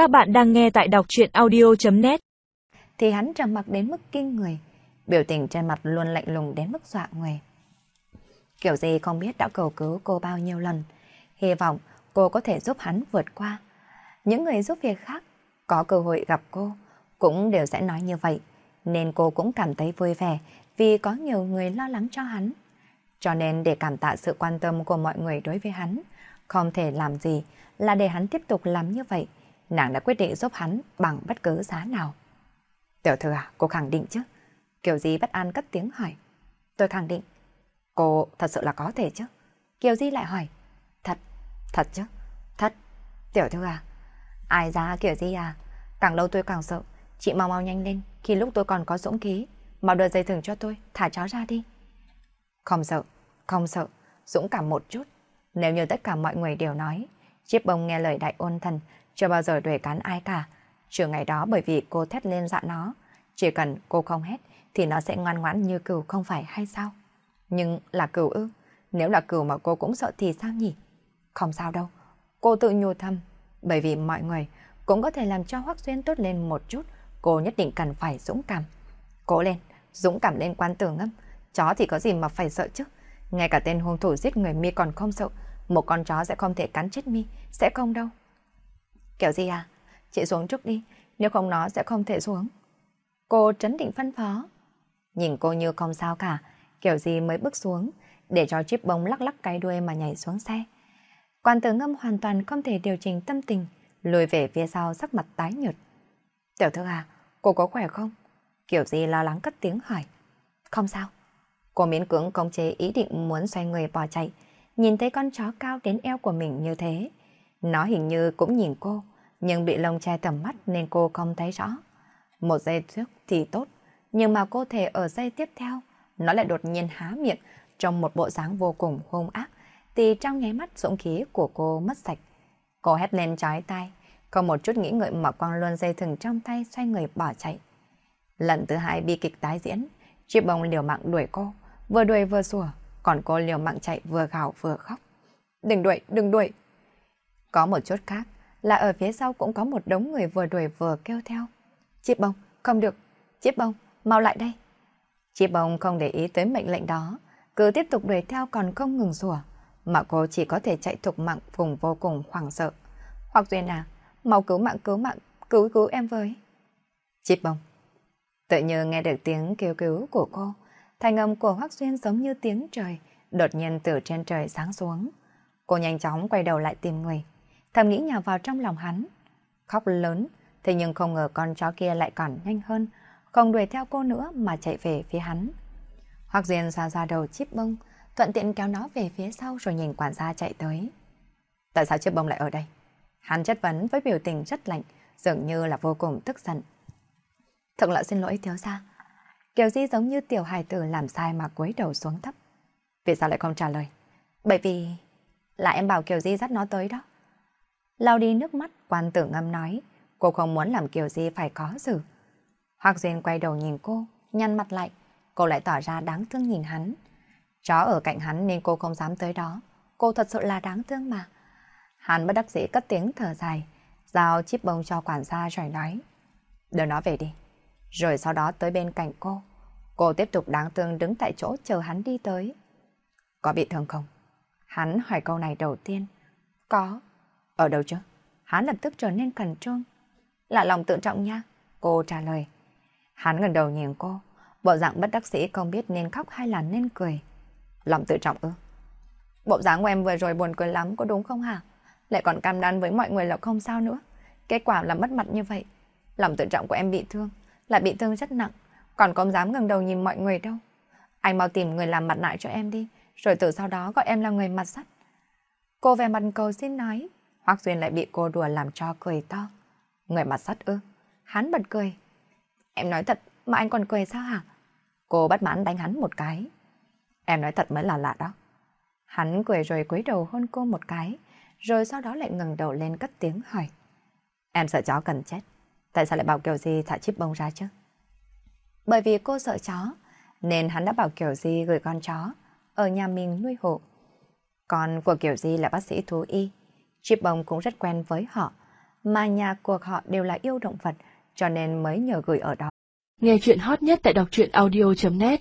Các bạn đang nghe tại đọc chuyện audio.net Thì hắn trầm mặc đến mức kinh người, biểu tình trên mặt luôn lạnh lùng đến mức dọa người. Kiểu gì không biết đã cầu cứu cô bao nhiêu lần, hy vọng cô có thể giúp hắn vượt qua. Những người giúp việc khác có cơ hội gặp cô cũng đều sẽ nói như vậy, nên cô cũng cảm thấy vui vẻ vì có nhiều người lo lắng cho hắn. Cho nên để cảm tạ sự quan tâm của mọi người đối với hắn, không thể làm gì là để hắn tiếp tục làm như vậy. Nàng đã quyết định giúp hắn bằng bất cứ giá nào. Tiểu thư à, cô khẳng định chứ? Kiều Di bất an cất tiếng hỏi. Tôi khẳng định. Cô thật sự là có thể chứ? Kiều Di lại hỏi. Thật, thật chứ? Thật. Tiểu thư à? Ai ra Kiều Di à? Càng lâu tôi càng sợ. Chị mau mau nhanh lên, khi lúc tôi còn có dũng khí. Mau đưa dây thừng cho tôi, thả chó ra đi. Không sợ, không sợ, dũng cảm một chút. Nếu như tất cả mọi người đều nói, chiếc bông nghe lời đại ôn thần, chưa bao giờ đuổi cắn ai cả. Trừ ngày đó bởi vì cô thét lên dạ nó, chỉ cần cô không hét thì nó sẽ ngoan ngoãn như cừu không phải hay sao? Nhưng là cừu ư? Nếu là cừu mà cô cũng sợ thì sao nhỉ? Không sao đâu, cô tự nhủ thầm, bởi vì mọi người cũng có thể làm cho Hoắc Xuyên tốt lên một chút, cô nhất định cần phải dũng cảm. Cố lên, dũng cảm lên quan tử ngâm, chó thì có gì mà phải sợ chứ? Ngay cả tên hung thủ giết người mi còn không sợ, một con chó sẽ không thể cắn chết mi, sẽ không đâu. Kiểu gì à? Chị xuống trước đi, nếu không nó sẽ không thể xuống. Cô trấn định phân phó. Nhìn cô như không sao cả, kiểu gì mới bước xuống, để cho chip bông lắc lắc cái đuôi mà nhảy xuống xe. Quan tử ngâm hoàn toàn không thể điều chỉnh tâm tình, lùi về phía sau sắc mặt tái nhợt. Tiểu thư à, cô có khỏe không? Kiểu gì lo lắng cất tiếng hỏi. Không sao. Cô miễn cưỡng công chế ý định muốn xoay người bỏ chạy, nhìn thấy con chó cao đến eo của mình như thế. Nó hình như cũng nhìn cô, nhưng bị lông che tầm mắt nên cô không thấy rõ. Một giây trước thì tốt, nhưng mà cô thể ở giây tiếp theo, nó lại đột nhiên há miệng trong một bộ dáng vô cùng hung ác, thì trong nháy mắt dũng khí của cô mất sạch. Cô hét lên trái tay, không một chút nghĩ ngợi mà quăng luôn dây thừng trong tay xoay người bỏ chạy. Lần thứ hai bi kịch tái diễn, chiếc bông liều mạng đuổi cô, vừa đuổi vừa sủa, còn cô liều mạng chạy vừa gào vừa khóc. Đừng đuổi, đừng đuổi. Có một chút khác là ở phía sau cũng có một đống người vừa đuổi vừa kêu theo. Chip bông, không được. Chip bông, mau lại đây. Chip bông không để ý tới mệnh lệnh đó, cứ tiếp tục đuổi theo còn không ngừng rủa mà cô chỉ có thể chạy thục mạng vùng vô cùng hoảng sợ. Hoặc Duyên à, mau cứu mạng cứu mạng, cứu cứu em với. Chip bông. Tự như nghe được tiếng kêu cứu của cô, Thành âm của Hoắc Xuyên giống như tiếng trời, đột nhiên từ trên trời sáng xuống. Cô nhanh chóng quay đầu lại tìm người, thầm nghĩ nhào vào trong lòng hắn. Khóc lớn, thế nhưng không ngờ con chó kia lại còn nhanh hơn, không đuổi theo cô nữa mà chạy về phía hắn. Hoặc Xuyên ra ra đầu chip bông, thuận tiện kéo nó về phía sau rồi nhìn quản gia chạy tới. Tại sao chip bông lại ở đây? Hắn chất vấn với biểu tình rất lạnh, dường như là vô cùng tức giận. Thật là xin lỗi thiếu gia. Kiều Di giống như tiểu hài tử làm sai mà cúi đầu xuống thấp. Vì sao lại không trả lời? Bởi vì... Là em bảo Kiều Di dắt nó tới đó. Lau đi nước mắt, quan tử ngâm nói. Cô không muốn làm kiểu gì phải có xử. Hoặc Duyên quay đầu nhìn cô, nhăn mặt lại. Cô lại tỏ ra đáng thương nhìn hắn. Chó ở cạnh hắn nên cô không dám tới đó. Cô thật sự là đáng thương mà. Hắn bất đắc dĩ cất tiếng thở dài. Giao chiếc bông cho quản gia rồi nói. Đưa nó về đi rồi sau đó tới bên cạnh cô. Cô tiếp tục đáng thương đứng tại chỗ chờ hắn đi tới. Có bị thương không? Hắn hỏi câu này đầu tiên. Có. Ở đâu chứ? Hắn lập tức trở nên cẩn trương. Là lòng tự trọng nha. Cô trả lời. Hắn ngẩng đầu nhìn cô. Bộ dạng bất đắc sĩ không biết nên khóc hay là nên cười. Lòng tự trọng ư? Bộ dáng của em vừa rồi buồn cười lắm có đúng không hả? Lại còn cam đoan với mọi người là không sao nữa. Kết quả là mất mặt như vậy. Lòng tự trọng của em bị thương lại bị thương rất nặng, còn không dám ngẩng đầu nhìn mọi người đâu. Anh mau tìm người làm mặt nạ cho em đi, rồi từ sau đó gọi em là người mặt sắt. Cô về mặt cầu xin nói, Hoác Duyên lại bị cô đùa làm cho cười to. Người mặt sắt ư? Hắn bật cười. Em nói thật mà anh còn cười sao hả? Cô bắt mãn đánh hắn một cái. Em nói thật mới là lạ đó. Hắn cười rồi cúi đầu hôn cô một cái, rồi sau đó lại ngẩng đầu lên cất tiếng hỏi. Em sợ chó cần chết. Tại sao lại bảo Kiều Di thả chip bông ra chứ? Bởi vì cô sợ chó, nên hắn đã bảo Kiều Di gửi con chó ở nhà mình nuôi hộ. Con của Kiều Di là bác sĩ thú y, chip bông cũng rất quen với họ. mà nhà của họ đều là yêu động vật, cho nên mới nhờ gửi ở đó. Nghe chuyện hot nhất tại đọc truyện audio.net